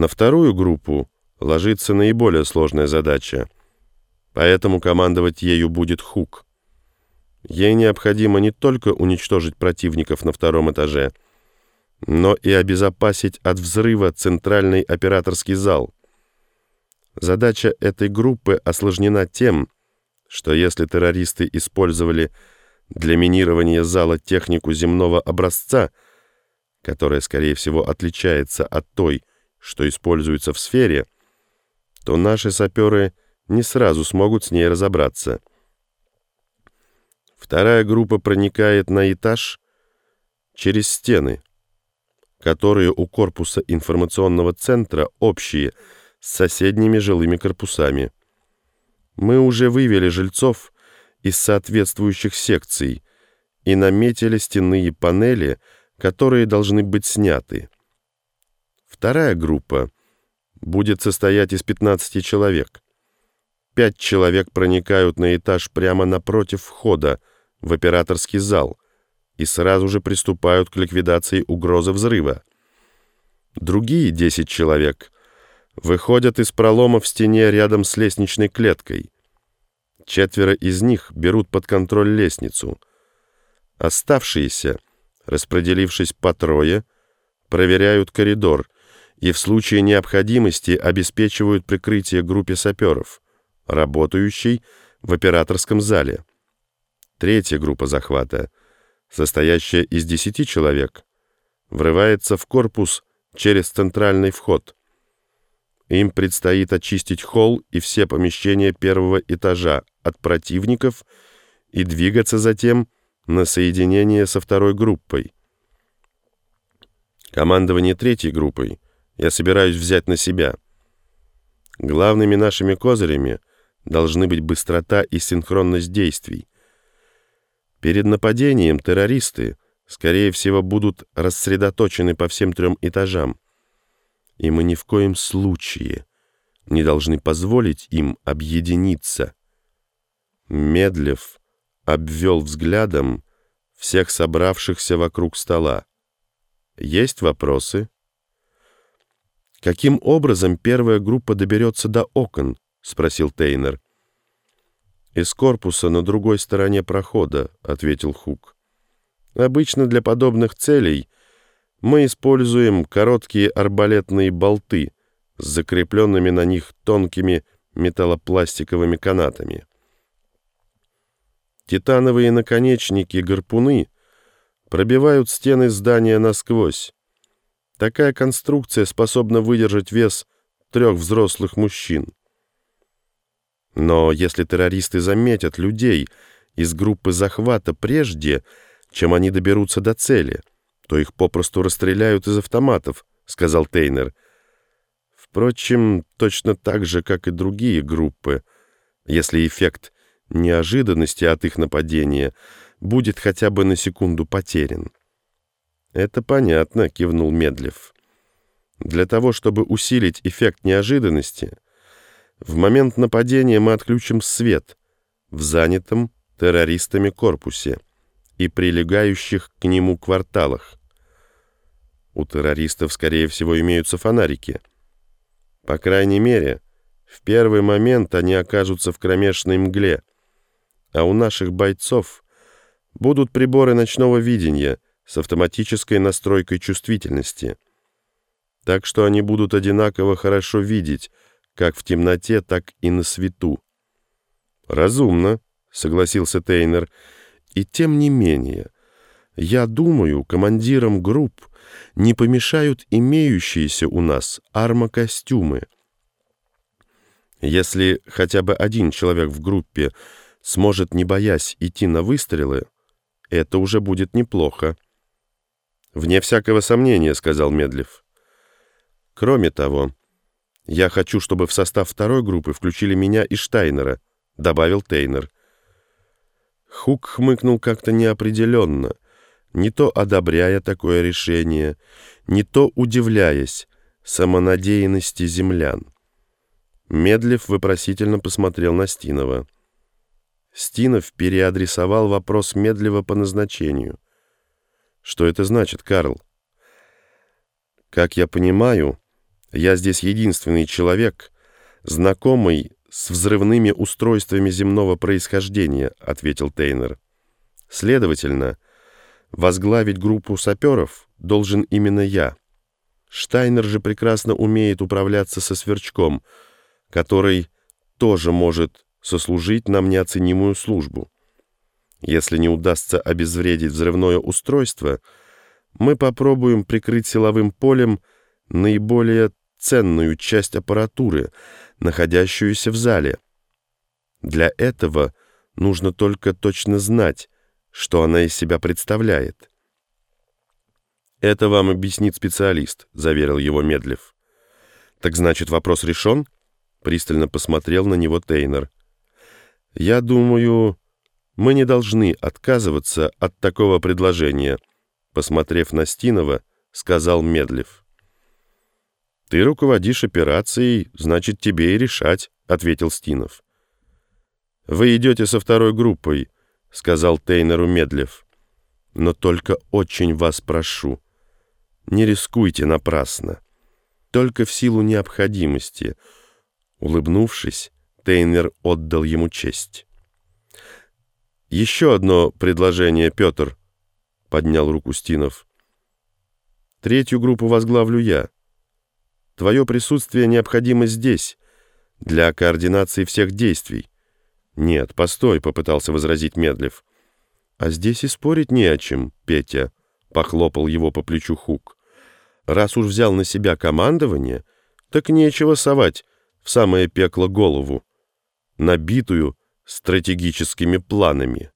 На вторую группу ложится наиболее сложная задача, поэтому командовать ею будет Хук. Ей необходимо не только уничтожить противников на втором этаже, но и обезопасить от взрыва центральный операторский зал. Задача этой группы осложнена тем, что если террористы использовали для минирования зала технику земного образца, которая, скорее всего, отличается от той, что используется в сфере, то наши саперы не сразу смогут с ней разобраться. Вторая группа проникает на этаж через стены, которые у корпуса информационного центра общие с соседними жилыми корпусами. Мы уже вывели жильцов из соответствующих секций и наметили стенные панели, которые должны быть сняты. Вторая группа будет состоять из 15 человек. Пять человек проникают на этаж прямо напротив входа в операторский зал и сразу же приступают к ликвидации угрозы взрыва. Другие 10 человек выходят из пролома в стене рядом с лестничной клеткой. Четверо из них берут под контроль лестницу. Оставшиеся, распределившись по трое, проверяют коридор и в случае необходимости обеспечивают прикрытие группе саперов, работающей в операторском зале. Третья группа захвата, состоящая из десяти человек, врывается в корпус через центральный вход. Им предстоит очистить холл и все помещения первого этажа от противников и двигаться затем на соединение со второй группой. Командование третьей группой я собираюсь взять на себя. Главными нашими козырями должны быть быстрота и синхронность действий. Перед нападением террористы, скорее всего, будут рассредоточены по всем трем этажам. И мы ни в коем случае не должны позволить им объединиться. Медлев обвел взглядом всех собравшихся вокруг стола. Есть вопросы? «Каким образом первая группа доберется до окон?» — спросил Тейнер. «Из корпуса на другой стороне прохода», — ответил Хук. «Обычно для подобных целей мы используем короткие арбалетные болты с закрепленными на них тонкими металлопластиковыми канатами. Титановые наконечники-гарпуны пробивают стены здания насквозь. Такая конструкция способна выдержать вес трех взрослых мужчин. Но если террористы заметят людей из группы захвата прежде, чем они доберутся до цели, то их попросту расстреляют из автоматов, сказал Тейнер. Впрочем, точно так же, как и другие группы, если эффект неожиданности от их нападения будет хотя бы на секунду потерян. «Это понятно», — кивнул Медлев. «Для того, чтобы усилить эффект неожиданности, в момент нападения мы отключим свет в занятом террористами корпусе и прилегающих к нему кварталах. У террористов, скорее всего, имеются фонарики. По крайней мере, в первый момент они окажутся в кромешной мгле, а у наших бойцов будут приборы ночного видения с автоматической настройкой чувствительности. Так что они будут одинаково хорошо видеть, как в темноте, так и на свету. «Разумно», — согласился Тейнер, — «и тем не менее, я думаю, командирам групп не помешают имеющиеся у нас армокостюмы. Если хотя бы один человек в группе сможет, не боясь, идти на выстрелы, это уже будет неплохо. «Вне всякого сомнения», — сказал Медлев. «Кроме того, я хочу, чтобы в состав второй группы включили меня и Штайнера», — добавил Тейнер. Хук хмыкнул как-то неопределенно, не то одобряя такое решение, не то удивляясь самонадеянности землян. Медлев вопросительно посмотрел на Стинова. Стинов переадресовал вопрос медливо по назначению. «Что это значит, Карл?» «Как я понимаю, Я здесь единственный человек, знакомый с взрывными устройствами земного происхождения», — ответил Тейнер. «Следовательно, возглавить группу саперов должен именно я. Штайнер же прекрасно умеет управляться со сверчком, который тоже может сослужить нам неоценимую службу. Если не удастся обезвредить взрывное устройство, мы попробуем прикрыть силовым полем наиболее ценную часть аппаратуры, находящуюся в зале. Для этого нужно только точно знать, что она из себя представляет. «Это вам объяснит специалист», — заверил его Медлев. «Так значит, вопрос решен?» — пристально посмотрел на него Тейнер. «Я думаю, мы не должны отказываться от такого предложения», — посмотрев на Стинова, сказал Медлев. «Ты руководишь операцией, значит, тебе и решать», — ответил Стинов. «Вы идете со второй группой», — сказал Тейнеру Медлев. «Но только очень вас прошу, не рискуйте напрасно. Только в силу необходимости». Улыбнувшись, Тейнер отдал ему честь. «Еще одно предложение, Петр», — поднял руку Стинов. «Третью группу возглавлю я». Твое присутствие необходимо здесь, для координации всех действий. Нет, постой, попытался возразить Медлев. А здесь и спорить не о чем, Петя, похлопал его по плечу Хук. Раз уж взял на себя командование, так нечего совать в самое пекло голову, набитую стратегическими планами.